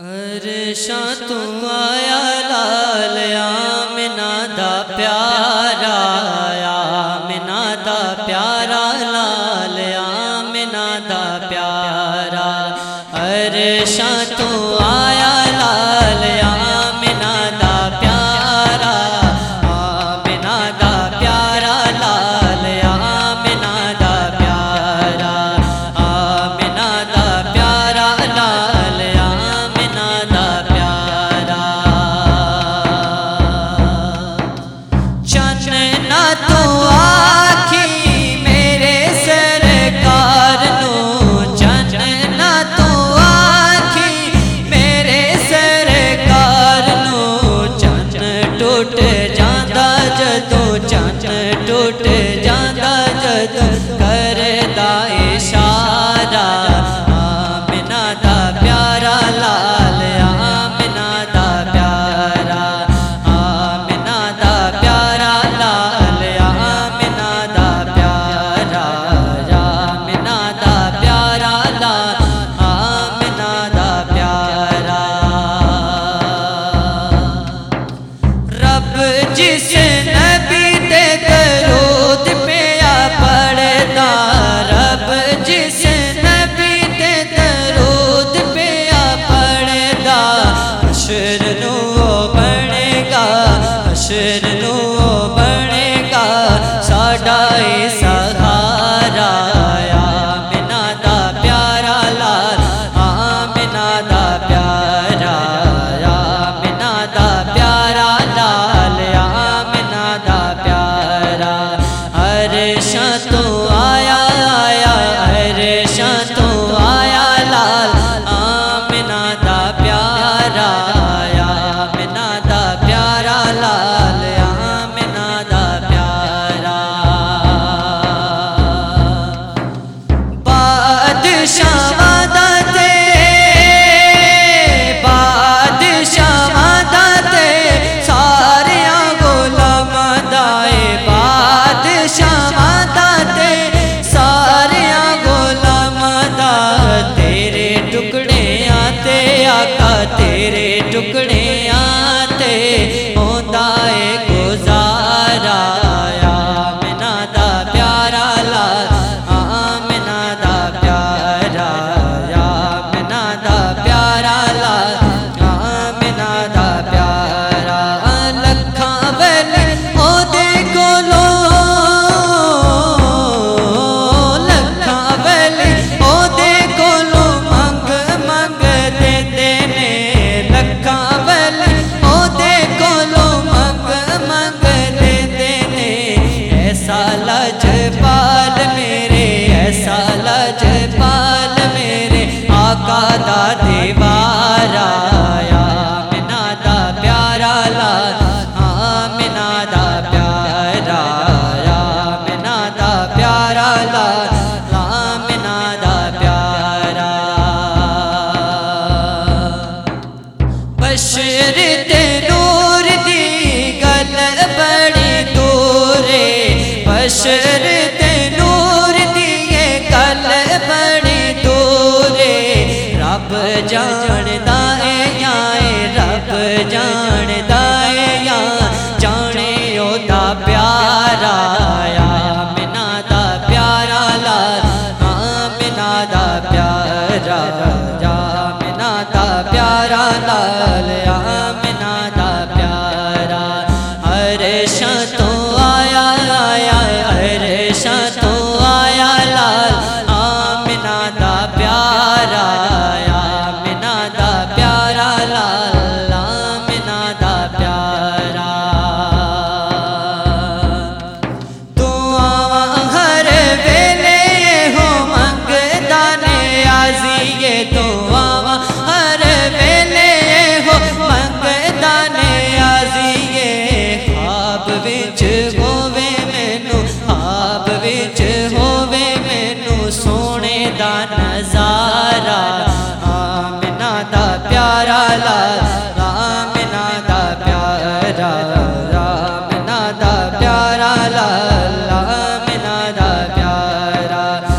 ارشاں تو آیا، لال آمنا دا پیارا آمنا دا پیارا، لال آمنا دا پیارا۔ ارشاں تو آیا جس نبی دے درود پہ آ پڑتا رب جس نبی دے درود پہ آ پڑتا حشر نو بنے گا، حشر نو بنے گا، ساڈا ایسا شیر تیرے